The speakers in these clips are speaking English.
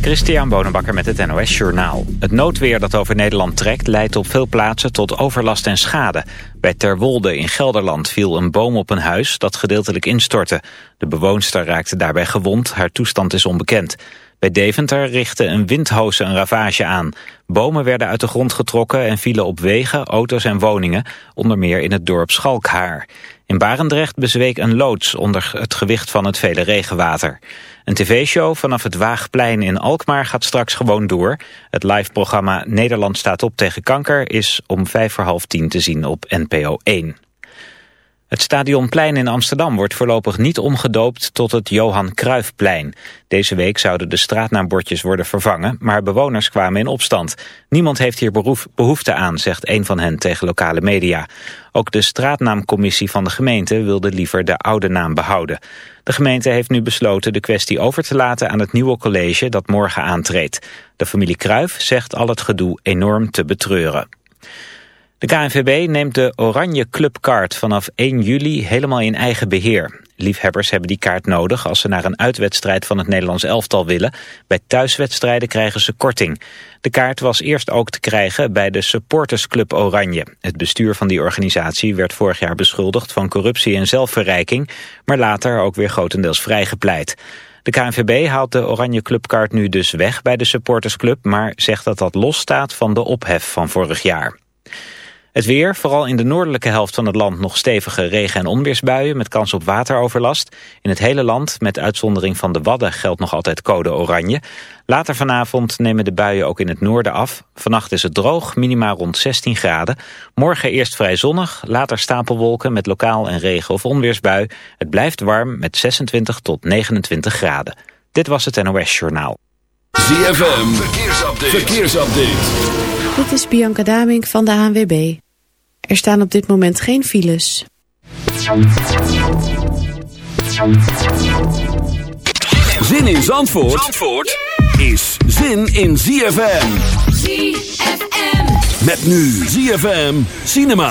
Christian Bonenbakker met het NOS Journaal. Het noodweer dat over Nederland trekt leidt op veel plaatsen tot overlast en schade. Bij Terwolde in Gelderland viel een boom op een huis dat gedeeltelijk instortte. De bewoonster raakte daarbij gewond, haar toestand is onbekend. Bij Deventer richtte een windhoos een ravage aan. Bomen werden uit de grond getrokken en vielen op wegen, auto's en woningen, onder meer in het dorp Schalkhaar. In Barendrecht bezweek een loods onder het gewicht van het vele regenwater. Een tv-show vanaf het Waagplein in Alkmaar gaat straks gewoon door. Het live-programma Nederland staat op tegen kanker is om vijf voor half tien te zien op NPO 1. Het Stadionplein in Amsterdam wordt voorlopig niet omgedoopt tot het Johan Cruijffplein. Deze week zouden de straatnaambordjes worden vervangen, maar bewoners kwamen in opstand. Niemand heeft hier behoefte aan, zegt een van hen tegen lokale media. Ook de straatnaamcommissie van de gemeente wilde liever de oude naam behouden. De gemeente heeft nu besloten de kwestie over te laten aan het nieuwe college dat morgen aantreedt. De familie Cruijff zegt al het gedoe enorm te betreuren. De KNVB neemt de Oranje Clubkaart vanaf 1 juli helemaal in eigen beheer. Liefhebbers hebben die kaart nodig als ze naar een uitwedstrijd van het Nederlands elftal willen. Bij thuiswedstrijden krijgen ze korting. De kaart was eerst ook te krijgen bij de Supportersclub Oranje. Het bestuur van die organisatie werd vorig jaar beschuldigd van corruptie en zelfverrijking, maar later ook weer grotendeels vrijgepleit. De KNVB haalt de Oranje Clubkaart nu dus weg bij de Supportersclub, maar zegt dat dat losstaat van de ophef van vorig jaar. Het weer, vooral in de noordelijke helft van het land nog stevige regen- en onweersbuien met kans op wateroverlast. In het hele land, met uitzondering van de Wadden, geldt nog altijd code oranje. Later vanavond nemen de buien ook in het noorden af. Vannacht is het droog, minimaal rond 16 graden. Morgen eerst vrij zonnig, later stapelwolken met lokaal een regen- of onweersbui. Het blijft warm met 26 tot 29 graden. Dit was het NOS Journaal. ZFM, verkeersupdate. verkeersupdate. Dit is Bianca Damink van de ANWB. Er staan op dit moment geen files. Zin in Zandvoort, Zandvoort is zin in ZFM. ZFM. Met nu ZFM Cinema.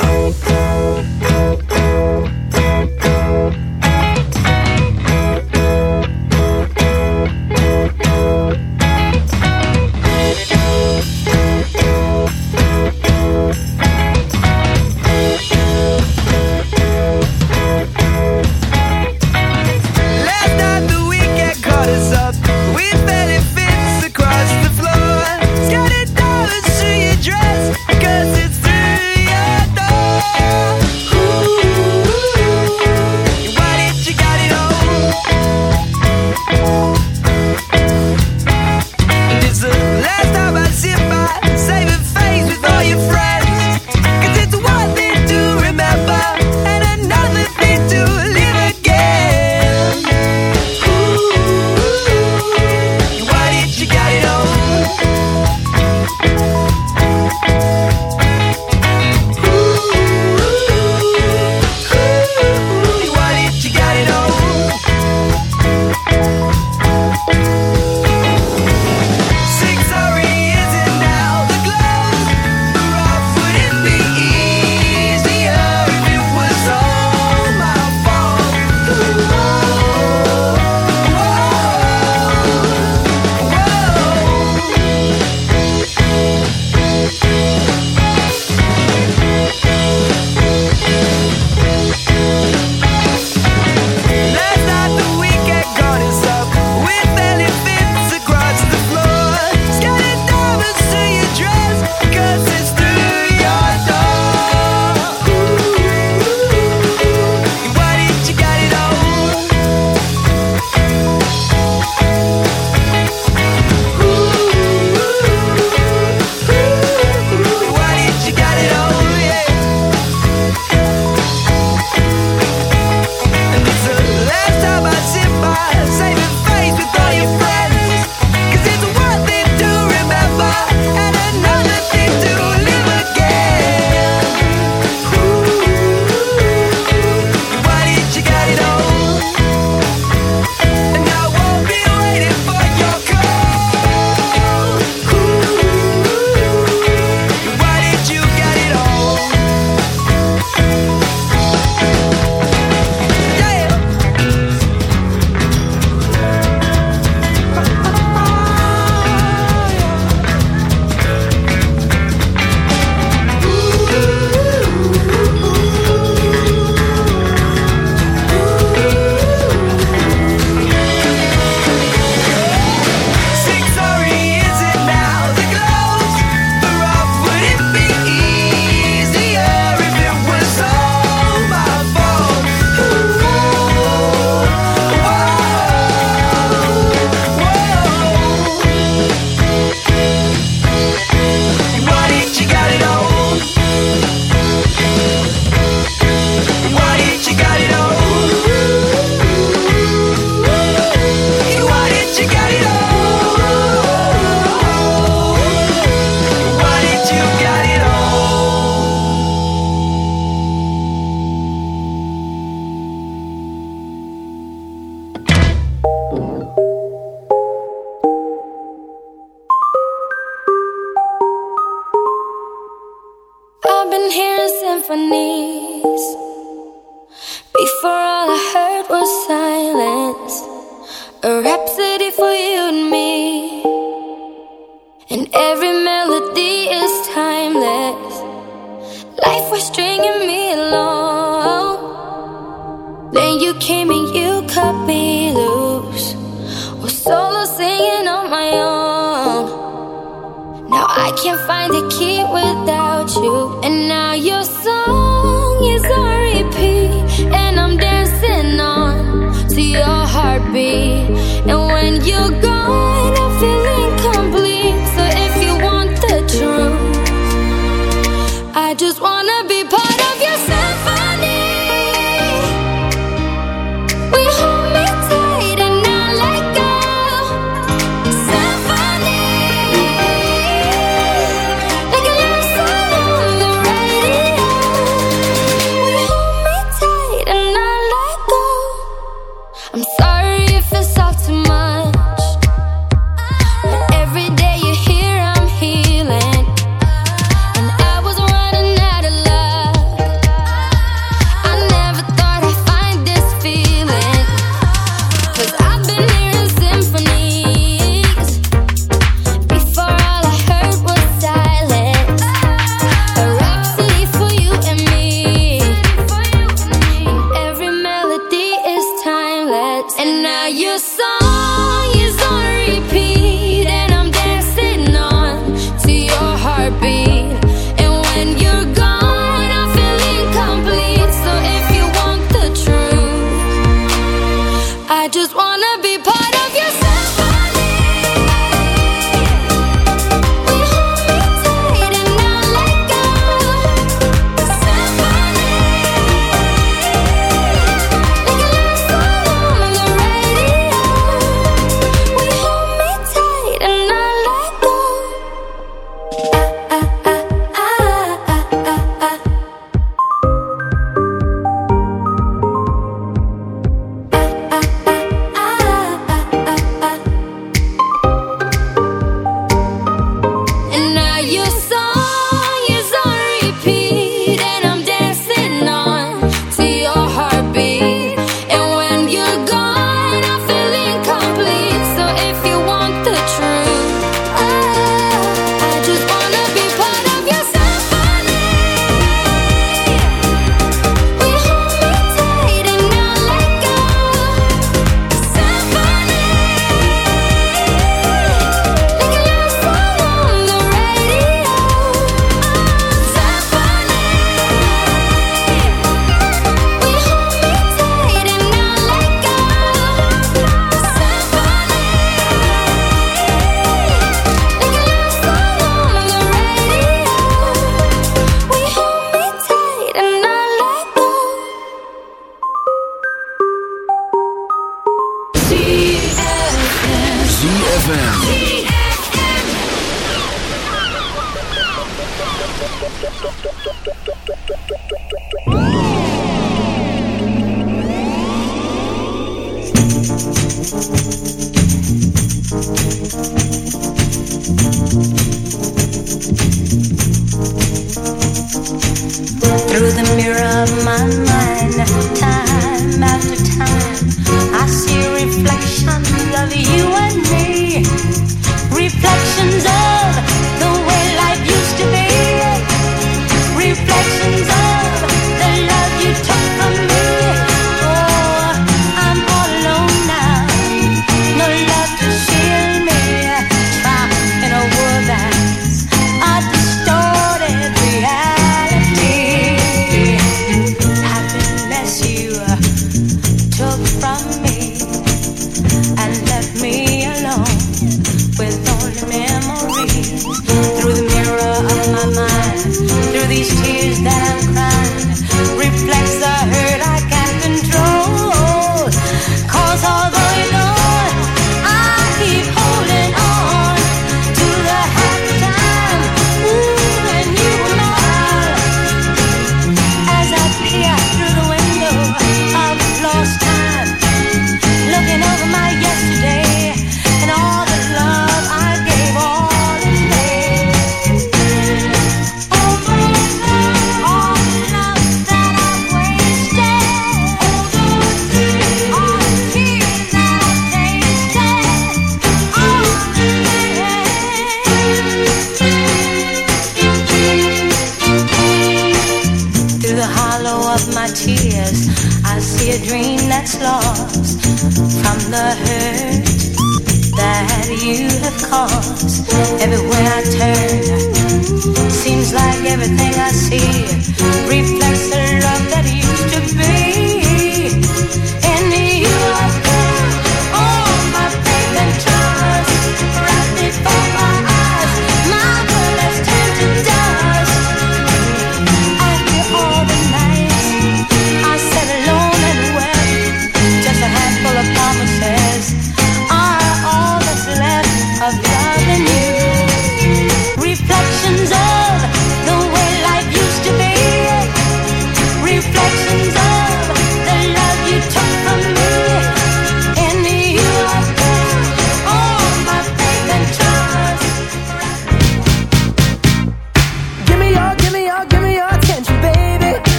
everywhere I turn. Seems like everything I see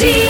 See.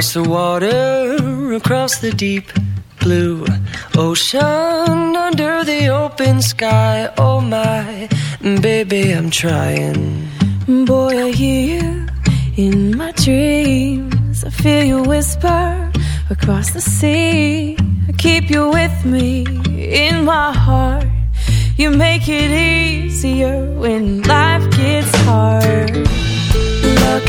Across the water, across the deep blue ocean, under the open sky. Oh my, baby, I'm trying. Boy, I hear you in my dreams. I feel you whisper across the sea. I keep you with me in my heart. You make it easier when life.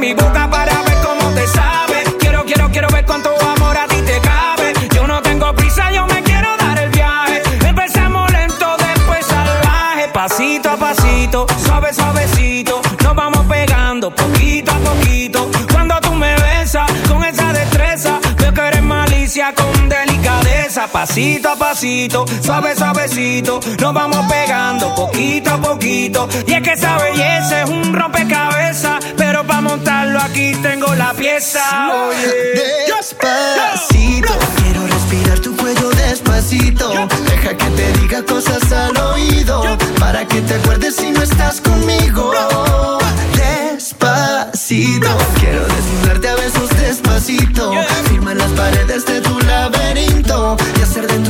mi boca para ver cómo te sabe. Quiero, quiero, quiero ver cuánto amor a ti te cabe. Yo no tengo prisa, yo me quiero dar el viaje. Empezamos lento, después salvaje. Pasito a pasito, suave, suavecito. Nos vamos pegando poquito a poquito. Cuando tú me besas con esa destreza, veo que eres malicia con delicadeza. Pasito a pasito, suave, suavecito. Nos vamos pegando poquito a poquito. Y es que esa belleza es un rompecabezas pero para montarlo aquí tengo la pieza. Oye, despacito, quiero respirar tu cuello despacito. Deja que te diga cosas al oído para que te acuerdes si no estás conmigo. Despacito, quiero desnudarte a besos despacito. Firma las paredes de tu laberinto y hacer de tu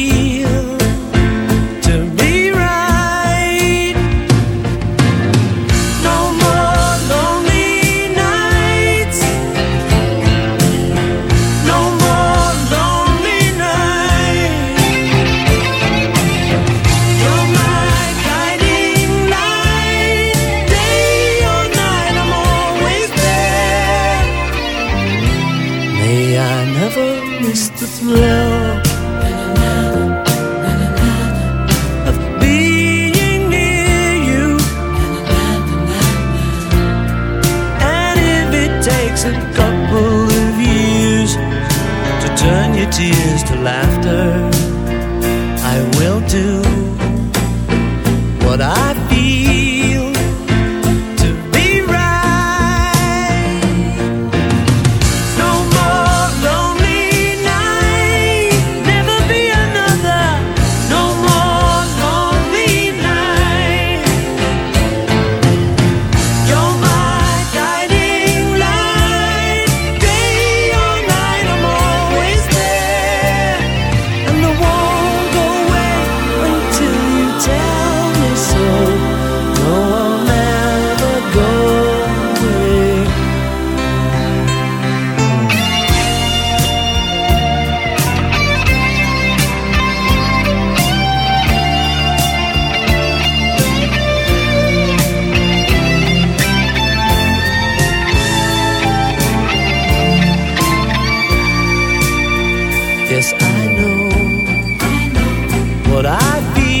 Yes, I know what I feel.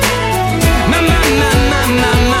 My, my, my, my, my,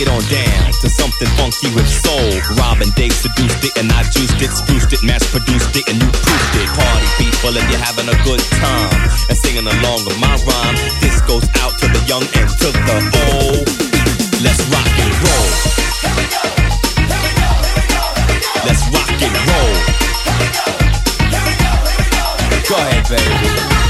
Get on down to something funky with soul. Robin Dave seduced it and I juiced it, spruced it, mass produced it, and you proofed it. Party people if you're having a good time and singing along with my rhyme. This goes out to the young and to the old. Let's rock and roll. Let's rock and roll. Go ahead, baby.